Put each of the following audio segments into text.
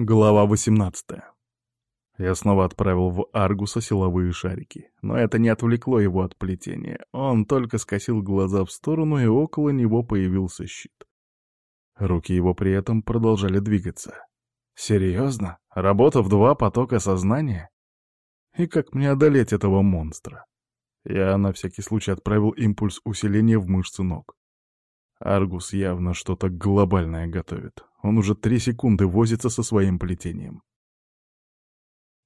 Глава 18. Я снова отправил в Аргуса силовые шарики, но это не отвлекло его от плетения. Он только скосил глаза в сторону, и около него появился щит. Руки его при этом продолжали двигаться. Серьезно? Работа в два потока сознания? И как мне одолеть этого монстра? Я на всякий случай отправил импульс усиления в мышцы ног. Аргус явно что-то глобальное готовит. Он уже три секунды возится со своим плетением.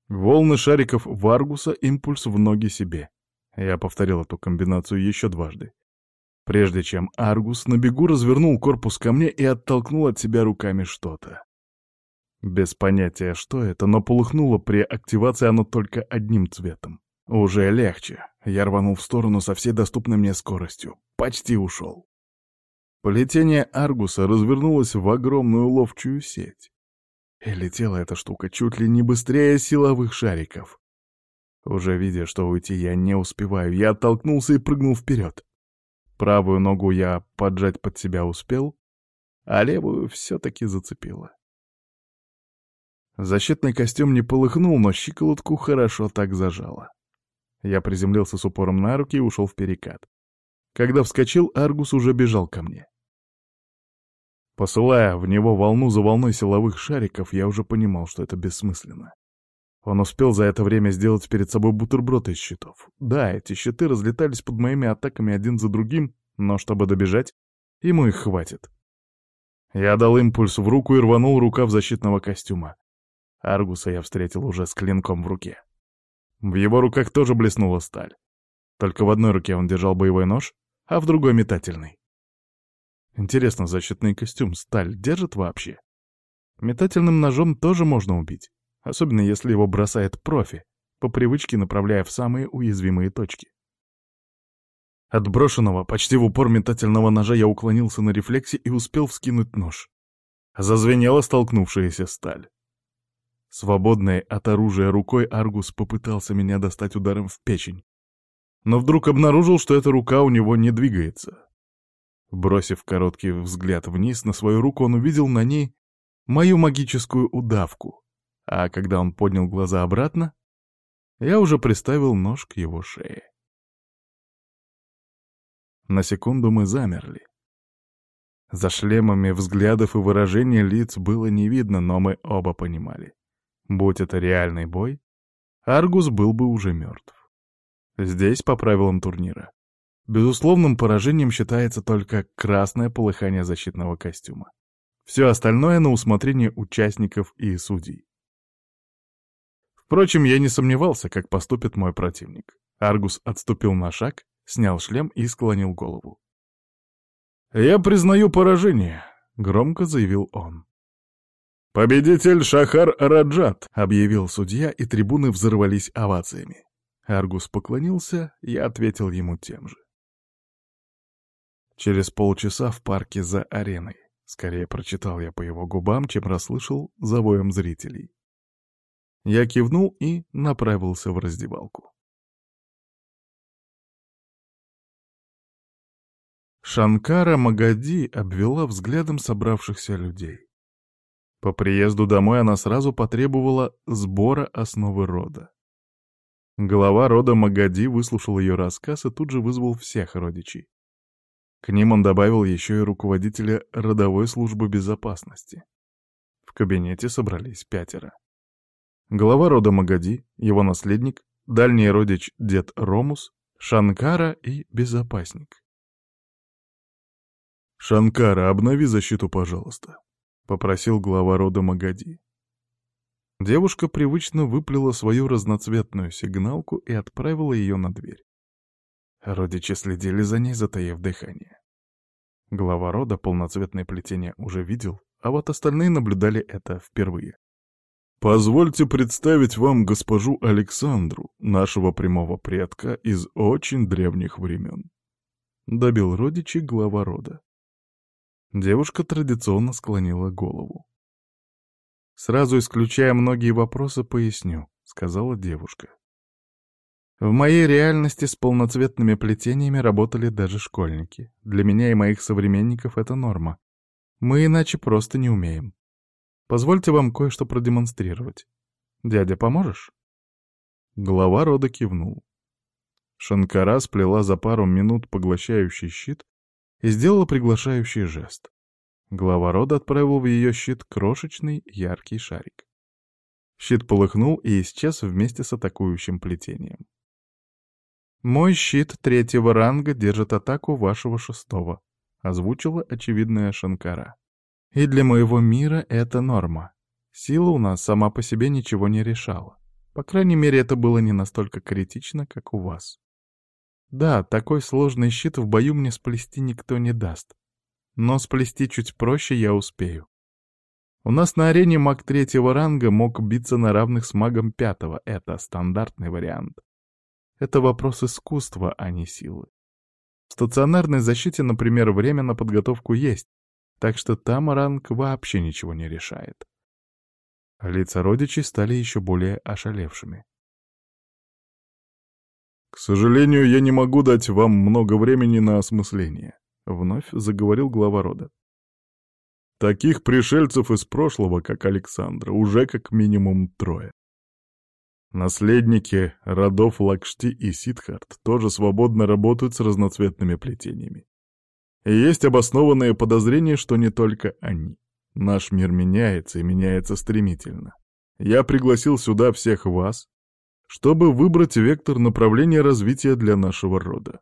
Волны шариков в Аргуса, импульс в ноги себе. Я повторил эту комбинацию еще дважды. Прежде чем Аргус на бегу развернул корпус ко мне и оттолкнул от себя руками что-то. Без понятия, что это, но полыхнуло при активации оно только одним цветом. Уже легче. Я рванул в сторону со всей доступной мне скоростью. Почти ушел. Полетение Аргуса развернулось в огромную ловчую сеть. И летела эта штука чуть ли не быстрее силовых шариков. Уже видя, что уйти я не успеваю, я оттолкнулся и прыгнул вперед. Правую ногу я поджать под себя успел, а левую все-таки зацепило. Защитный костюм не полыхнул, но щиколотку хорошо так зажало. Я приземлился с упором на руки и ушел в перекат. Когда вскочил, Аргус уже бежал ко мне. Посылая в него волну за волной силовых шариков, я уже понимал, что это бессмысленно. Он успел за это время сделать перед собой бутерброд из щитов. Да, эти щиты разлетались под моими атаками один за другим, но чтобы добежать, ему их хватит. Я дал импульс в руку и рванул рукав защитного костюма. Аргуса я встретил уже с клинком в руке. В его руках тоже блеснула сталь. Только в одной руке он держал боевой нож, а в другой — метательный. Интересно, защитный костюм сталь держит вообще? Метательным ножом тоже можно убить, особенно если его бросает профи, по привычке направляя в самые уязвимые точки. От брошенного, почти в упор метательного ножа я уклонился на рефлексе и успел вскинуть нож. Зазвенела столкнувшаяся сталь. Свободной от оружия рукой Аргус попытался меня достать ударом в печень. Но вдруг обнаружил, что эта рука у него не двигается. Бросив короткий взгляд вниз на свою руку, он увидел на ней мою магическую удавку, а когда он поднял глаза обратно, я уже приставил нож к его шее. На секунду мы замерли. За шлемами взглядов и выражения лиц было не видно, но мы оба понимали. Будь это реальный бой, Аргус был бы уже мертв. Здесь, по правилам турнира, Безусловным поражением считается только красное полыхание защитного костюма. Все остальное на усмотрение участников и судей. Впрочем, я не сомневался, как поступит мой противник. Аргус отступил на шаг, снял шлем и склонил голову. «Я признаю поражение», — громко заявил он. «Победитель Шахар Раджат», — объявил судья, и трибуны взорвались овациями. Аргус поклонился, я ответил ему тем же. Через полчаса в парке за ареной. Скорее прочитал я по его губам, чем расслышал за воем зрителей. Я кивнул и направился в раздевалку. Шанкара Магади обвела взглядом собравшихся людей. По приезду домой она сразу потребовала сбора основы рода. Глава рода Магади выслушал ее рассказ и тут же вызвал всех родичей. К ним он добавил еще и руководителя родовой службы безопасности. В кабинете собрались пятеро. Глава рода Магади, его наследник, дальний родич дед Ромус, Шанкара и безопасник. «Шанкара, обнови защиту, пожалуйста», — попросил глава рода Магади. Девушка привычно выплела свою разноцветную сигналку и отправила ее на дверь. Родичи следили за ней, затаив дыхание. Глава рода полноцветное плетение уже видел, а вот остальные наблюдали это впервые. «Позвольте представить вам госпожу Александру, нашего прямого предка из очень древних времен», — добил родичи глава рода. Девушка традиционно склонила голову. «Сразу исключая многие вопросы, поясню», — сказала девушка. В моей реальности с полноцветными плетениями работали даже школьники. Для меня и моих современников это норма. Мы иначе просто не умеем. Позвольте вам кое-что продемонстрировать. Дядя, поможешь?» Глава рода кивнул. Шанкара сплела за пару минут поглощающий щит и сделала приглашающий жест. Глава рода отправил в ее щит крошечный яркий шарик. Щит полыхнул и исчез вместе с атакующим плетением. «Мой щит третьего ранга держит атаку вашего шестого», — озвучила очевидная Шанкара. «И для моего мира это норма. Сила у нас сама по себе ничего не решала. По крайней мере, это было не настолько критично, как у вас. Да, такой сложный щит в бою мне сплести никто не даст. Но сплести чуть проще я успею. У нас на арене маг третьего ранга мог биться на равных с магом пятого. Это стандартный вариант. Это вопрос искусства, а не силы. В стационарной защите, например, время на подготовку есть, так что там ранг вообще ничего не решает. Лица родичей стали еще более ошалевшими. «К сожалению, я не могу дать вам много времени на осмысление», — вновь заговорил глава рода. «Таких пришельцев из прошлого, как Александра, уже как минимум трое. Наследники родов Лакшти и Сидхарт тоже свободно работают с разноцветными плетениями. И есть обоснованные подозрения, что не только они. Наш мир меняется и меняется стремительно. Я пригласил сюда всех вас, чтобы выбрать вектор направления развития для нашего рода.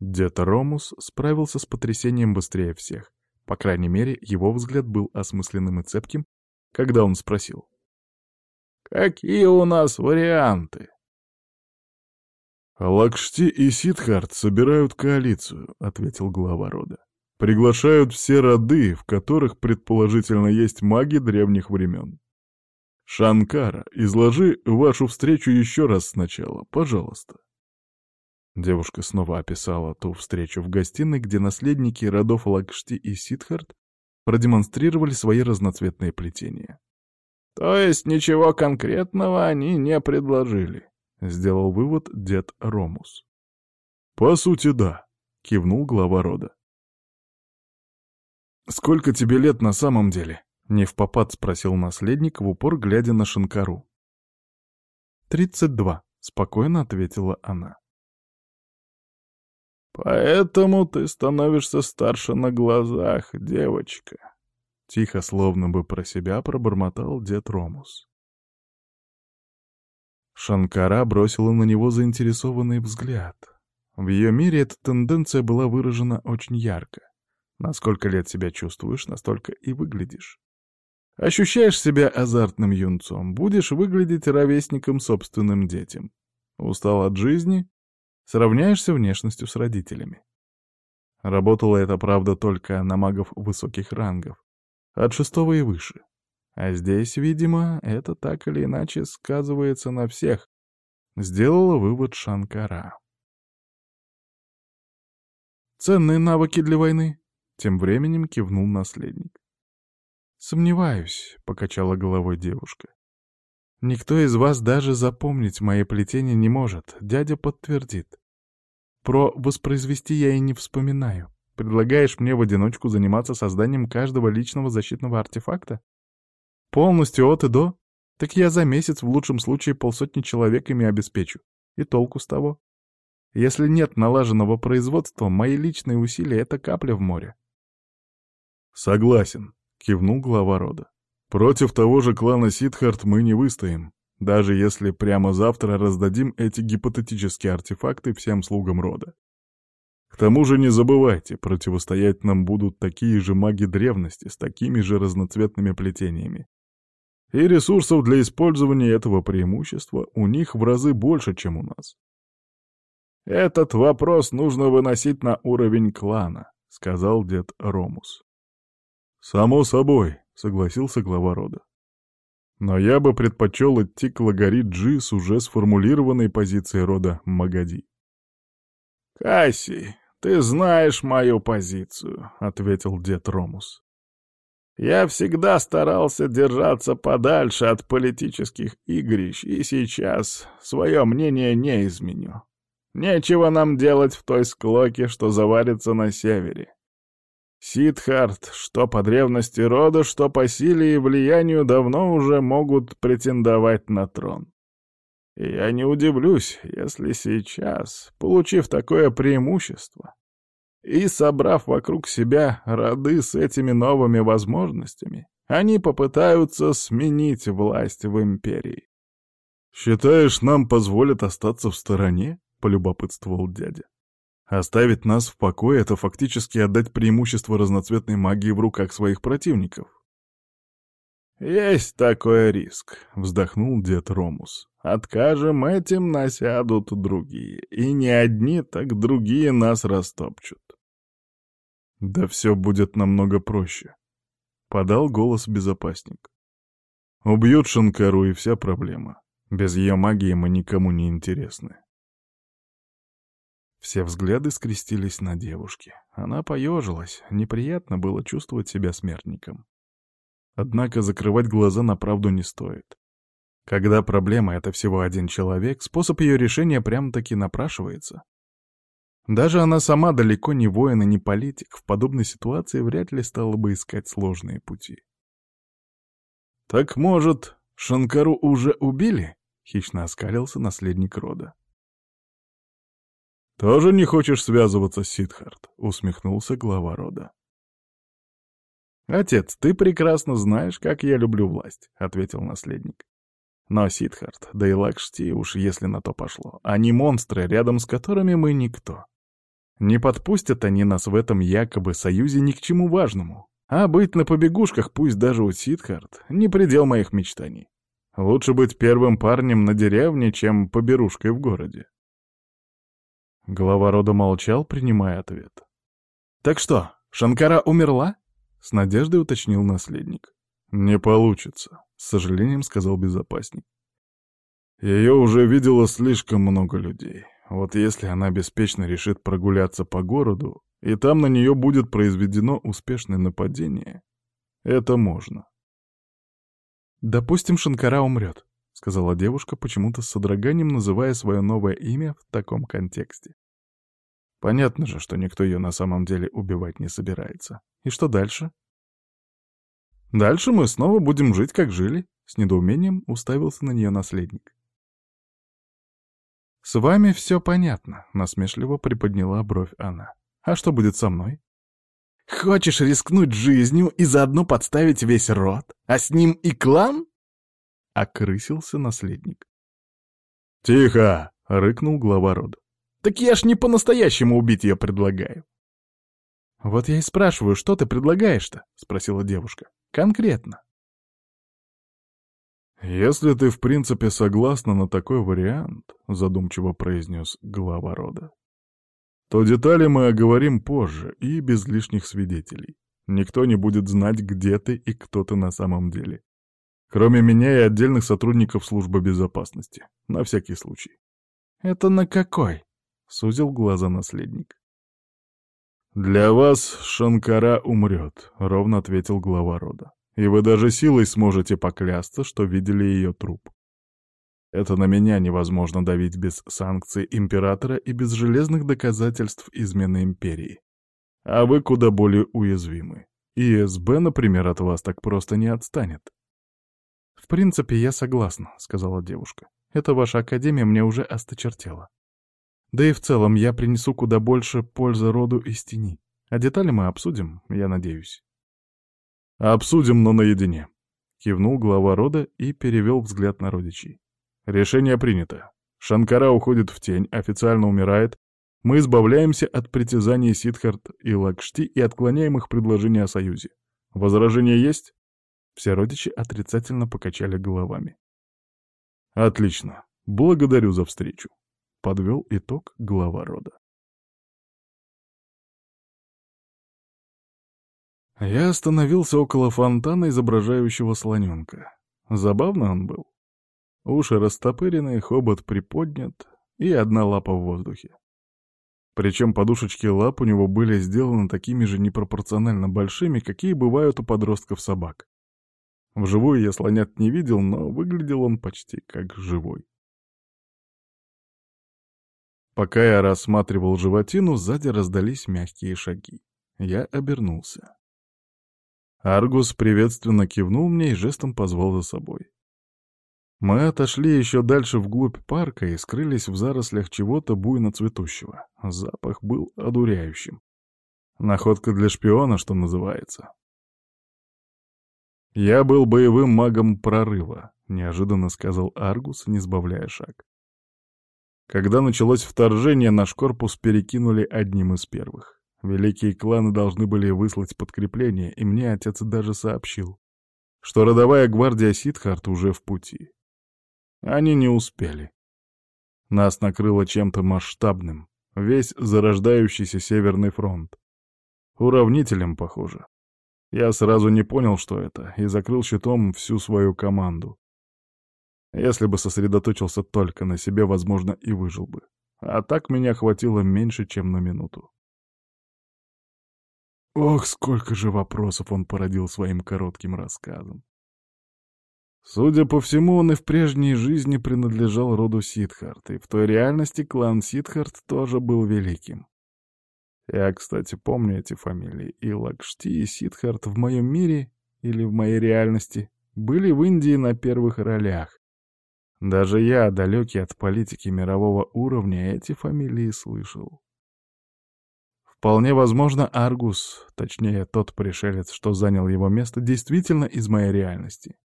Дед Ромус справился с потрясением быстрее всех. По крайней мере, его взгляд был осмысленным и цепким, когда он спросил. «Какие у нас варианты?» «Лакшти и Сидхарт собирают коалицию», — ответил глава рода. Приглашают все роды, в которых, предположительно, есть маги древних времен. Шанкара, изложи вашу встречу еще раз сначала, пожалуйста. Девушка снова описала ту встречу в гостиной, где наследники родов Лакшти и Сидхарт продемонстрировали свои разноцветные плетения. «То есть ничего конкретного они не предложили», — сделал вывод дед Ромус. «По сути, да», — кивнул глава рода. «Сколько тебе лет на самом деле?» — не в попад спросил наследник, в упор глядя на Шанкару. «Тридцать два», — спокойно ответила она. «Поэтому ты становишься старше на глазах, девочка», — тихо, словно бы про себя пробормотал дед Ромус. Шанкара бросила на него заинтересованный взгляд. В ее мире эта тенденция была выражена очень ярко. Насколько лет себя чувствуешь, настолько и выглядишь. Ощущаешь себя азартным юнцом, будешь выглядеть ровесником собственным детям. Устал от жизни? Сравняешься внешностью с родителями. Работало это, правда, только на магов высоких рангов, от шестого и выше. А здесь, видимо, это так или иначе сказывается на всех, сделала вывод Шанкара. Ценные навыки для войны, тем временем кивнул наследник. «Сомневаюсь», — покачала головой девушка. «Никто из вас даже запомнить мои плетения не может, дядя подтвердит. Про воспроизвести я и не вспоминаю. Предлагаешь мне в одиночку заниматься созданием каждого личного защитного артефакта? Полностью от и до? Так я за месяц в лучшем случае полсотни человек ими обеспечу. И толку с того? Если нет налаженного производства, мои личные усилия — это капля в море. «Согласен», — кивнул глава рода. «Против того же клана Сидхарт мы не выстоим, даже если прямо завтра раздадим эти гипотетические артефакты всем слугам рода. К тому же не забывайте, противостоять нам будут такие же маги древности с такими же разноцветными плетениями. И ресурсов для использования этого преимущества у них в разы больше, чем у нас. «Этот вопрос нужно выносить на уровень клана», — сказал дед Ромус. «Само собой», — согласился глава рода. «Но я бы предпочел идти к Лагари-Джи с уже сформулированной позицией рода Магади». «Касси, ты знаешь мою позицию», — ответил дед Ромус. «Я всегда старался держаться подальше от политических игрищ, и сейчас свое мнение не изменю. Нечего нам делать в той склоке, что заварится на севере. Сидхарт, что по древности рода, что по силе и влиянию давно уже могут претендовать на трон. Я не удивлюсь, если сейчас, получив такое преимущество и собрав вокруг себя роды с этими новыми возможностями, они попытаются сменить власть в империи. «Считаешь, нам позволят остаться в стороне?» — полюбопытствовал дядя. Оставить нас в покое — это фактически отдать преимущество разноцветной магии в руках своих противников. «Есть такой риск», — вздохнул дед Ромус. «Откажем этим, насядут другие. И не одни, так другие нас растопчут». «Да все будет намного проще», — подал голос безопасник. «Убьют Шанкару, и вся проблема. Без ее магии мы никому не интересны». Все взгляды скрестились на девушке. Она поежилась, неприятно было чувствовать себя смертником. Однако закрывать глаза на правду не стоит. Когда проблема — это всего один человек, способ ее решения прям-таки напрашивается. Даже она сама далеко не воин и не политик, в подобной ситуации вряд ли стала бы искать сложные пути. «Так, может, Шанкару уже убили?» — хищно оскалился наследник рода. «Тоже не хочешь связываться Сидхарт?» — усмехнулся глава рода. «Отец, ты прекрасно знаешь, как я люблю власть», — ответил наследник. «Но Сидхарт, да и Лакшти, уж если на то пошло, они монстры, рядом с которыми мы никто. Не подпустят они нас в этом якобы союзе ни к чему важному. А быть на побегушках, пусть даже у Сидхарт, не предел моих мечтаний. Лучше быть первым парнем на деревне, чем поберушкой в городе. Глава рода молчал, принимая ответ. «Так что, Шанкара умерла?» — с надеждой уточнил наследник. «Не получится», — с сожалением сказал безопасник. «Ее уже видело слишком много людей. Вот если она беспечно решит прогуляться по городу, и там на нее будет произведено успешное нападение, это можно». «Допустим, Шанкара умрет», — сказала девушка, почему-то с содроганием называя свое новое имя в таком контексте. Понятно же, что никто ее на самом деле убивать не собирается. И что дальше? Дальше мы снова будем жить, как жили. С недоумением уставился на нее наследник. «С вами все понятно», — насмешливо приподняла бровь она. «А что будет со мной?» «Хочешь рискнуть жизнью и заодно подставить весь род, а с ним и клан?» — окрысился наследник. «Тихо!» — рыкнул глава рода. Так я ж не по-настоящему убить ее предлагаю. «Вот я и спрашиваю, что ты предлагаешь-то?» — спросила девушка. «Конкретно». «Если ты в принципе согласна на такой вариант», — задумчиво произнес глава рода, «то детали мы оговорим позже и без лишних свидетелей. Никто не будет знать, где ты и кто ты на самом деле. Кроме меня и отдельных сотрудников службы безопасности. На всякий случай». «Это на какой?» — сузил глаза наследник. «Для вас Шанкара умрет», — ровно ответил глава рода. «И вы даже силой сможете поклясться, что видели ее труп. Это на меня невозможно давить без санкций императора и без железных доказательств измены империи. А вы куда более уязвимы. И СБ, например, от вас так просто не отстанет». «В принципе, я согласна», — сказала девушка. «Эта ваша академия мне уже осточертела. Да и в целом я принесу куда больше пользы роду из тени. А детали мы обсудим, я надеюсь. «Обсудим, но наедине», — кивнул глава рода и перевел взгляд на родичей. «Решение принято. Шанкара уходит в тень, официально умирает. Мы избавляемся от притязаний Сидхарт и Лакшти и отклоняем их предложение о союзе. Возражения есть?» Все родичи отрицательно покачали головами. «Отлично. Благодарю за встречу». — подвел итог глава рода. Я остановился около фонтана, изображающего слоненка. Забавно он был. Уши растопырены, хобот приподнят и одна лапа в воздухе. Причем подушечки лап у него были сделаны такими же непропорционально большими, какие бывают у подростков собак. Вживую я слонят не видел, но выглядел он почти как живой. Пока я рассматривал животину, сзади раздались мягкие шаги. Я обернулся. Аргус приветственно кивнул мне и жестом позвал за собой. Мы отошли еще дальше вглубь парка и скрылись в зарослях чего-то буйно цветущего. Запах был одуряющим. Находка для шпиона, что называется. «Я был боевым магом прорыва», — неожиданно сказал Аргус, не сбавляя шаг. Когда началось вторжение, наш корпус перекинули одним из первых. Великие кланы должны были выслать подкрепление, и мне отец даже сообщил, что родовая гвардия Сидхарт уже в пути. Они не успели. Нас накрыло чем-то масштабным, весь зарождающийся Северный фронт. Уравнителем, похоже. Я сразу не понял, что это, и закрыл щитом всю свою команду. Если бы сосредоточился только на себе, возможно, и выжил бы. А так меня хватило меньше, чем на минуту. Ох, сколько же вопросов он породил своим коротким рассказом. Судя по всему, он и в прежней жизни принадлежал роду Сидхарт, и в той реальности клан Сидхарт тоже был великим. Я, кстати, помню эти фамилии. И Лакшти, и Сидхарт в моем мире, или в моей реальности, были в Индии на первых ролях. Даже я, далекий от политики мирового уровня, эти фамилии слышал. Вполне возможно, Аргус, точнее, тот пришелец, что занял его место, действительно из моей реальности.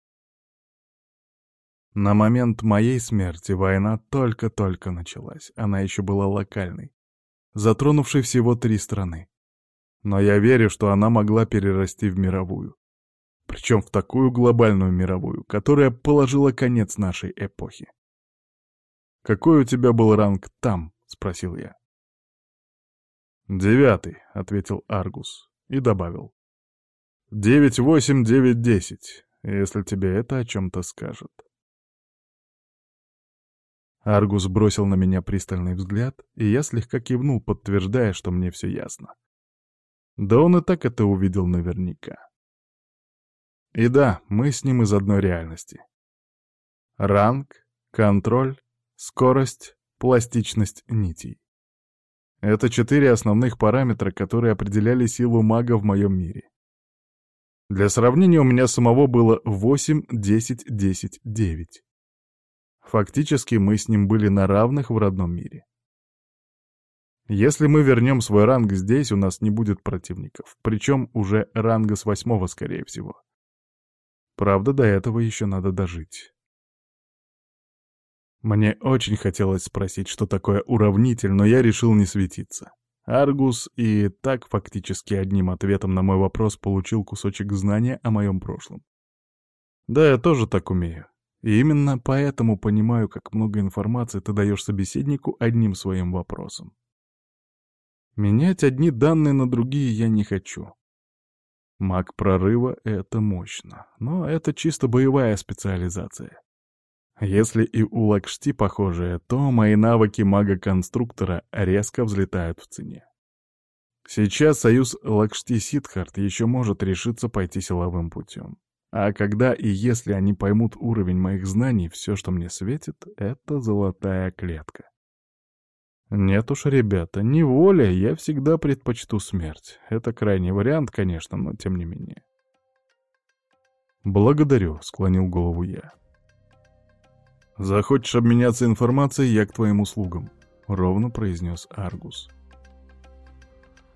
На момент моей смерти война только-только началась, она еще была локальной, затронувшей всего три страны. Но я верю, что она могла перерасти в мировую. Причем в такую глобальную мировую, которая положила конец нашей эпохи. «Какой у тебя был ранг там?» — спросил я. «Девятый», — ответил Аргус и добавил. «Девять, восемь, девять, десять, если тебе это о чем-то скажет». Аргус бросил на меня пристальный взгляд, и я слегка кивнул, подтверждая, что мне все ясно. Да он и так это увидел наверняка. И да, мы с ним из одной реальности. Ранг, контроль, скорость, пластичность нитей. Это четыре основных параметра, которые определяли силу мага в моем мире. Для сравнения у меня самого было 8, 10, 10, 9. Фактически мы с ним были на равных в родном мире. Если мы вернем свой ранг здесь, у нас не будет противников, причем уже ранга с восьмого, скорее всего. Правда, до этого еще надо дожить. Мне очень хотелось спросить, что такое уравнитель, но я решил не светиться. Аргус и так фактически одним ответом на мой вопрос получил кусочек знания о моем прошлом. Да, я тоже так умею. И именно поэтому понимаю, как много информации ты даешь собеседнику одним своим вопросом. Менять одни данные на другие я не хочу. Маг прорыва — это мощно, но это чисто боевая специализация. Если и у Лакшти похожие, то мои навыки мага-конструктора резко взлетают в цене. Сейчас союз Лакшти-Сидхарт еще может решиться пойти силовым путем. А когда и если они поймут уровень моих знаний, все, что мне светит, — это золотая клетка. Нет уж, ребята, неволе я всегда предпочту смерть. Это крайний вариант, конечно, но тем не менее. «Благодарю», — склонил голову я. «Захочешь обменяться информацией, я к твоим услугам», — ровно произнес Аргус.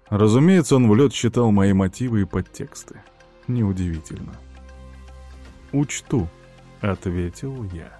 Разумеется, он в лед считал мои мотивы и подтексты. Неудивительно. «Учту», — ответил я.